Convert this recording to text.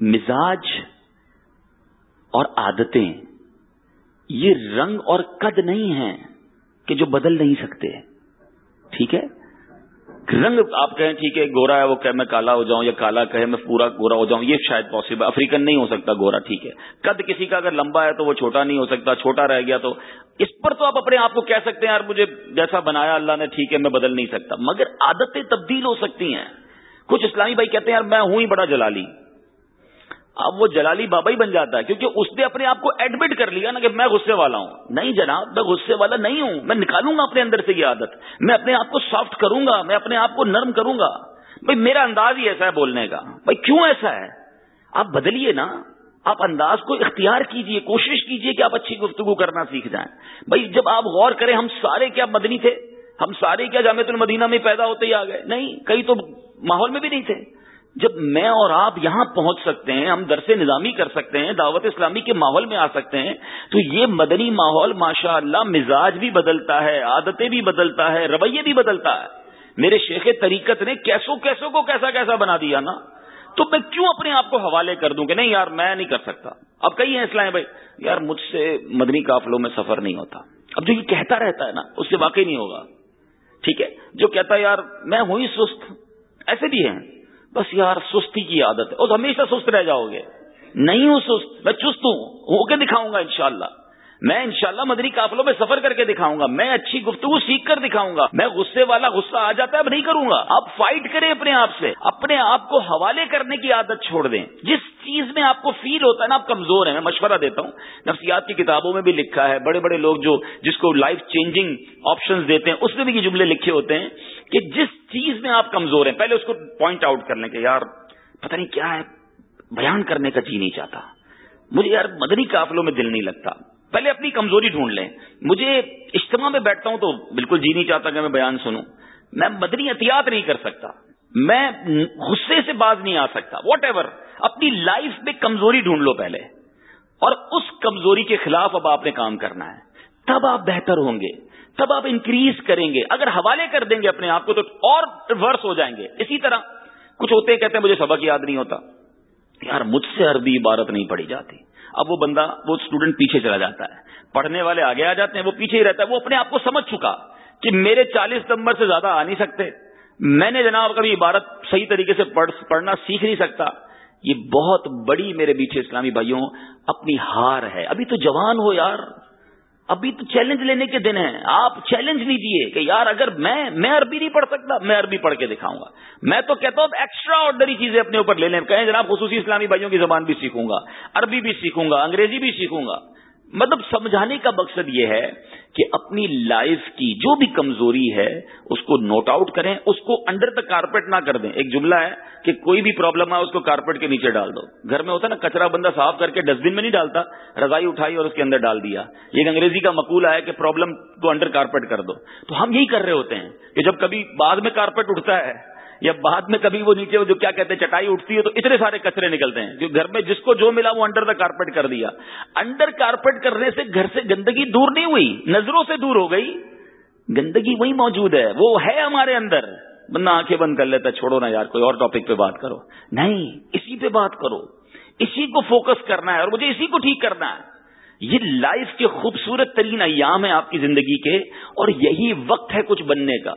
مزاج اور عادتیں، یہ رنگ اور قد نہیں ہیں کہ جو بدل نہیں سکتے۔ ٹھیک ہے؟ رنگ آپ کہیں ٹھیک ہے، گورا ہے، وہ کہ میں کالا ہو جاؤں یا کالا کہے میں پورا گورا ہو جاؤں، یہ شاید پاسبل افریقن نہیں ہو سکتا گورا، ٹھیک ہے۔ قد کسی کا اگر لمبا ہے تو وہ چھوٹا نہیں ہو سکتا، چھوٹا رہ گیا تو۔ اس پر تو آپ اپنے آپ کو کہہ سکتے ہیں، یار مجھے جیسا بنایا اللہ نے، ٹھیک ہے، میں بدل نہیں سکتا۔ مگر عادتیں تبدیل ہو سکتی ہیں۔ کچھ اسلامی بھائی کہتے ہیں، یار میں ہوں ہی بڑا جلالی۔ اب وہ جلالی بابا ہی بن جاتا ہے، کیونکہ اس نے اپنے آپ کو ایڈمٹ کر لیا نا کہ میں غصے والا ہوں۔ نہیں جناب، میں غصے والا نہیں ہوں۔ میں نکالوں گا اپنے اندر سے یہ عادت۔ میں اپنے آپ کو سافٹ کروں گا، میں اپنے آپ کو نرم کروں گا۔ بھائی، میرا انداز ہی ایسا ہے بولنے کا۔ بھائی، کیوں ایسا ہے؟ آپ بدلیے نا۔ آپ انداز کو اختیار کیجیے، کوشش کیجیے کہ آپ اچھی گفتگو کرنا سیکھ جائیں۔ بھائی، جب آپ غور کریں، ہم سارے کیا مدنی تھے؟ ہم سارے کیا جامع المدینہ میں پیدا ہوتے ہی آ گئے؟ نہیں کئی تو ماحول میں بھی نہیں تھے۔ جب میں اور آپ یہاں پہنچ سکتے ہیں، ہم درس نظامی کر سکتے ہیں، دعوت اسلامی کے ماحول میں آ سکتے ہیں، تو یہ مدنی ماحول ماشاء اللہ مزاج بھی بدلتا ہے، عادتیں بھی بدلتا ہے، رویے بھی بدلتا ہے۔ میرے شیخ طریقت نے کیسوں کیسوں کو کیسا کیسا بنا دیا نا؟ تو میں کیوں اپنے آپ کو حوالے کر دوں کہ نہیں یار، میں نہیں کر سکتا؟ اب کئی ہیں اسلام بھائی، یار مجھ سے مدنی قافلوں میں سفر نہیں ہوتا۔ اب جو یہ کہتا رہتا ہے نا، اس سے واقعی نہیں ہوگا۔ ٹھیک ہے؟ جو کہتا ہے، یار میں ہوں ہی سست۔ ایسے بھی ہیں۔ بس یار سستی کی عادت ہے. اور ہمیشہ سست رہ جاؤ گے. نہیں ہوں سست. میں چست ہوں. ہو کے دکھاؤں گا انشاءاللہ. میں انشاءاللہ مدنی قافلوں میں سفر کر کے دکھاؤں گا. میں اچھی گفتگو سیکھ کر دکھاؤں گا. میں غصے والا غصہ آ جاتا ہے اب نہیں کروں گا. آپ فائٹ کریں اپنے آپ سے. اپنے آپ کو حوالے کرنے کی عادت چھوڑ دیں. جس چیز میں آپ کو فیل ہوتا ہے نا، آپ کمزور ہیں، میں مشورہ دیتا ہوں۔ نفسیات کی کتابوں میں بھی لکھا ہے، بڑے بڑے لوگ جو، جس کو لائف چینجنگ آپشن دیتے ہیں، اس میں بھی یہ جملے لکھے ہوتے ہیں کہ جس چیز میں آپ کمزور ہیں، پہلے اس کو پوائنٹ آؤٹ کر لیں کہ یار، پتہ نہیں کیا ہے، بیان کرنے کا جی نہیں چاہتا۔ مجھے یار مدنی قافلوں میں دل نہیں لگتا۔ پہلے اپنی کمزوری ڈھونڈ لیں۔ مجھے اجتماع میں بیٹھتا ہوں تو بالکل جی نہیں چاہتا کہ میں بیان سنوں۔ میں مدنی احتیاط نہیں کر سکتا۔ میں غصے سے باز نہیں آ سکتا واٹ ایور اپنی لائف میں کمزوری ڈھونڈ لو پہلے۔ اور اس کمزوری کے خلاف اب آپ نے کام کرنا ہے۔ تب آپ بہتر ہوں گے۔ تب آپ انکریز کریں گے۔ اگر حوالے کر دیں گے اپنے آپ کو تو اور ورس ہو جائیں گے۔ اسی طرح کچھ ہوتے کہتے ہیں، مجھے سبق یاد نہیں ہوتا۔ یار، مجھ سے عربی عبارت نہیں پڑھی جاتی۔ اب وہ بندہ، وہ اسٹوڈنٹ پیچھے چلا جاتا ہے۔ پڑھنے والے آگے آ جاتے ہیں، وہ پیچھے ہی رہتا ہے۔ وہ اپنے آپ کو سمجھ چکا کہ میرے چالیس نمبر سے زیادہ آ نہیں سکتے۔ میں نے جناب کبھی عبارت صحیح طریقے سے پڑھنا سیکھ نہیں سکتا۔ یہ بہت بڑی میرے پیچھے اسلامی بھائیوں اپنی ہار ہے۔ ابھی تو جوان ہو یار۔ ابھی تو چیلنج لینے کے دن ہیں۔ آپ چیلنج لیجیے کہ یار اگر میں میں عربی نہیں پڑھ سکتا، میں عربی پڑھ کے دکھاؤں گا۔ میں تو کہتا ہوں ایکسٹرا آرڈنری چیزیں اپنے اوپر لے لیں۔ کہیں جناب خصوصی اسلامی بھائیوں کی زبان بھی سیکھوں گا، عربی بھی سیکھوں گا، انگریزی بھی سیکھوں گا۔ مطلب سمجھانے کا مقصد یہ ہے کہ اپنی لائف کی جو بھی کمزوری ہے، اس کو نوٹ آؤٹ کریں، اس کو انڈر دا کارپیٹ نہ کر دیں۔ ایک جملہ ہے کہ کوئی بھی پرابلم ہے اس کو کارپیٹ کے نیچے ڈال دو۔ گھر میں ہوتا ہے نا، کچرا بندہ صاف کر کے ڈسٹ بن میں نہیں ڈالتا، رضائی اٹھائی اور اس کے اندر ڈال دیا۔ یہ انگریزی کا مقولہ ہے کہ پرابلم کو انڈر کارپیٹ کر دو۔ تو ہم یہی کر رہے ہوتے ہیں کہ جب کبھی بعد میں کارپیٹ اٹھتا ہے یا بعد میں کبھی وہ نیچے جو کیا کہتے ہیں، چٹائی اٹھتی ہے تو اتنے سارے کچرے نکلتے ہیں۔ جو گھر میں جس کو جو ملا وہ انڈر دا کارپیٹ کر دیا۔ انڈر کارپیٹ کرنے سے گھر سے گندگی دور نہیں ہوئی، نظروں سے دور ہو گئی۔ گندگی وہی موجود ہے، وہ ہے ہمارے اندر۔ بندہ آنکھیں بند کر لیتا چھوڑو نا یار، کوئی اور ٹاپک پہ بات کرو۔ نہیں، اسی پہ بات کرو۔ اسی کو فوکس کرنا ہے اور مجھے اسی کو ٹھیک کرنا ہے۔ یہ لائف کے خوبصورت ترین ایام ہے آپ کی زندگی کے اور یہی وقت ہے کچھ بننے کا۔